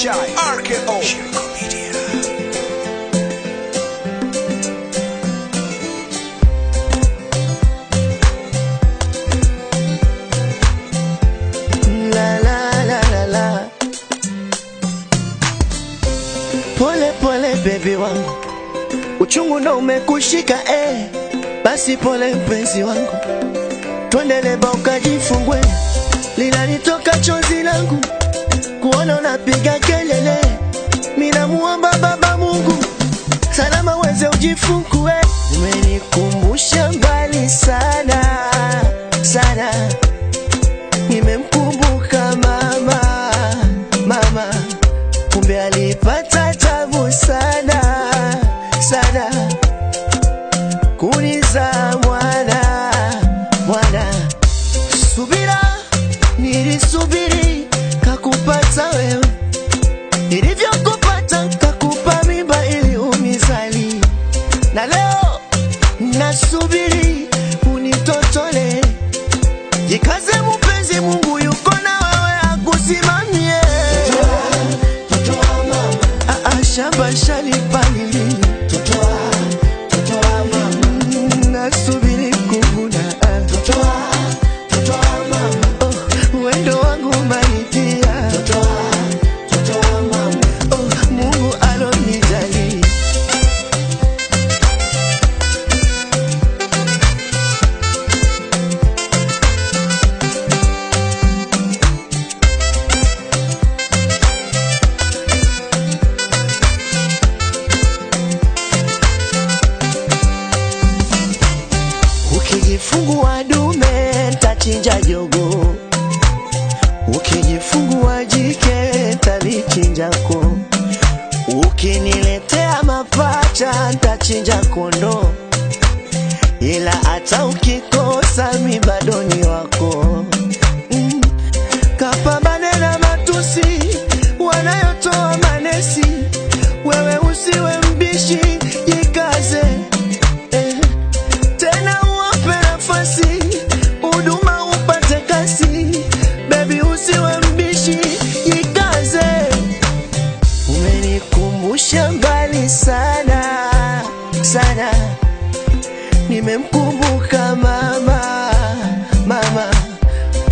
Chai RKO Shirko Media. La la la la la. Pole pole baby wangu, uchungu ndo umekushika eh. Basi pole mpenzi wangu, twendele leba ukajifungue, linalitoka chozi langu kuona unapiga kelele. minamuomba Baba Mungu salama uweze ujifungue. Umenikumbusha mbali sana sana nimemkumbuka mama mama, kumbe alipata tabu sana sana kuniza mwana mwana. Subira nilisubiri kakupata wewe, ilivyokupata kakupa mimba ili umizali, na leo nasubiri unitotole. Jikaze mpenzi, Mungu yuko na wewe akusimamie. Ah, ah, Mm, nasubiri Ukijifungua dume ntachinja jogo, ukijifungua jike ntalichinjako, ukiniletea mapacha ntachinja kondo, ila hata ukikosa Umenikumbusha mbali sana sana, nimemkumbuka mama mama,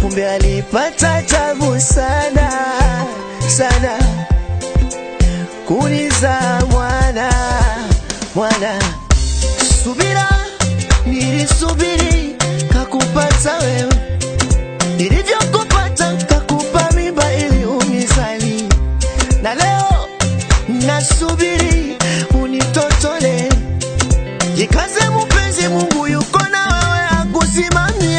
kumbe alipata tabu sana sana. Kuniza mwana mwana. Subira nilisubiri kakupata wewe, wewe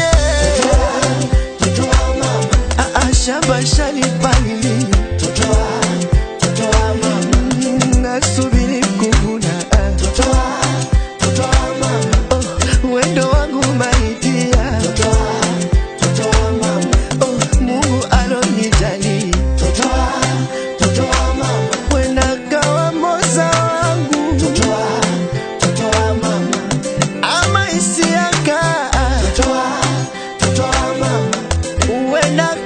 another